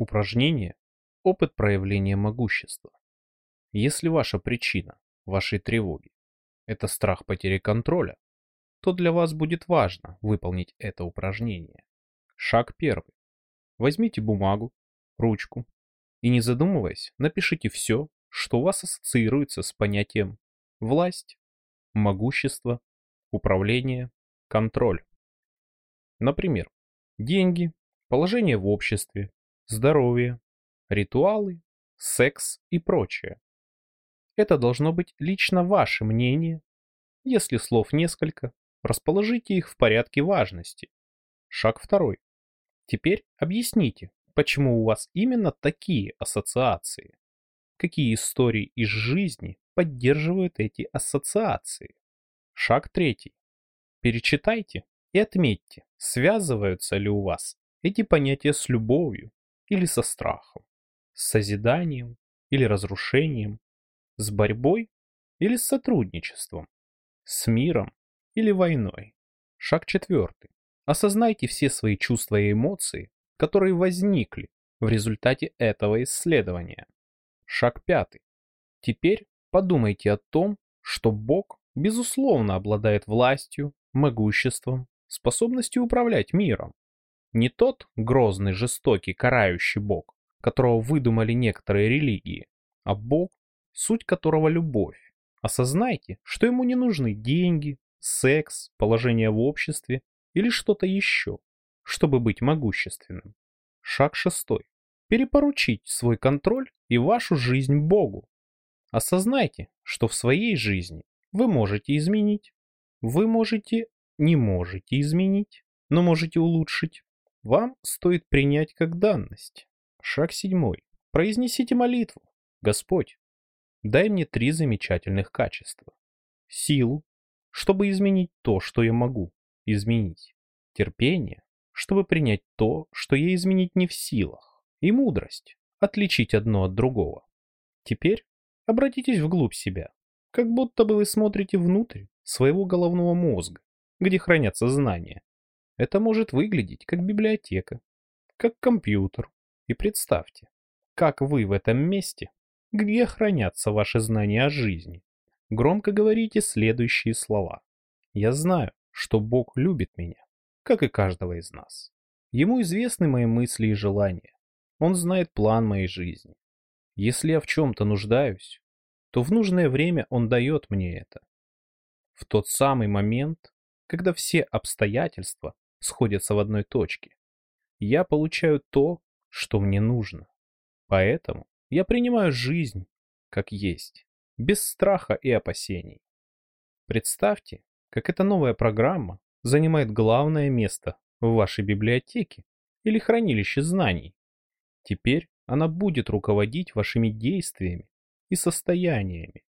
Упражнение – опыт проявления могущества. Если ваша причина вашей тревоги – это страх потери контроля, то для вас будет важно выполнить это упражнение. Шаг первый. Возьмите бумагу, ручку и, не задумываясь, напишите все, что у вас ассоциируется с понятием власть, могущество, управление, контроль. Например, деньги, положение в обществе, здоровье, ритуалы, секс и прочее. Это должно быть лично ваше мнение. Если слов несколько, расположите их в порядке важности. Шаг второй. Теперь объясните, почему у вас именно такие ассоциации. Какие истории из жизни поддерживают эти ассоциации. Шаг третий. Перечитайте и отметьте, связываются ли у вас эти понятия с любовью, или со страхом, с созиданием или разрушением, с борьбой или с сотрудничеством, с миром или войной. Шаг четвертый. Осознайте все свои чувства и эмоции, которые возникли в результате этого исследования. Шаг пятый. Теперь подумайте о том, что Бог, безусловно, обладает властью, могуществом, способностью управлять миром. Не тот грозный, жестокий, карающий бог, которого выдумали некоторые религии, а бог, суть которого любовь. Осознайте, что ему не нужны деньги, секс, положение в обществе или что-то еще, чтобы быть могущественным. Шаг шестой. Перепоручить свой контроль и вашу жизнь Богу. Осознайте, что в своей жизни вы можете изменить. Вы можете, не можете изменить, но можете улучшить вам стоит принять как данность. Шаг седьмой. Произнесите молитву. Господь, дай мне три замечательных качества. Силу, чтобы изменить то, что я могу изменить. Терпение, чтобы принять то, что я изменить не в силах. И мудрость, отличить одно от другого. Теперь обратитесь вглубь себя, как будто бы вы смотрите внутрь своего головного мозга, где хранятся знания. Это может выглядеть как библиотека, как компьютер. И представьте, как вы в этом месте, где хранятся ваши знания о жизни, громко говорите следующие слова. Я знаю, что Бог любит меня, как и каждого из нас. Ему известны мои мысли и желания. Он знает план моей жизни. Если я в чем-то нуждаюсь, то в нужное время он дает мне это. В тот самый момент, когда все обстоятельства сходятся в одной точке. Я получаю то, что мне нужно. Поэтому я принимаю жизнь как есть, без страха и опасений. Представьте, как эта новая программа занимает главное место в вашей библиотеке или хранилище знаний. Теперь она будет руководить вашими действиями и состояниями.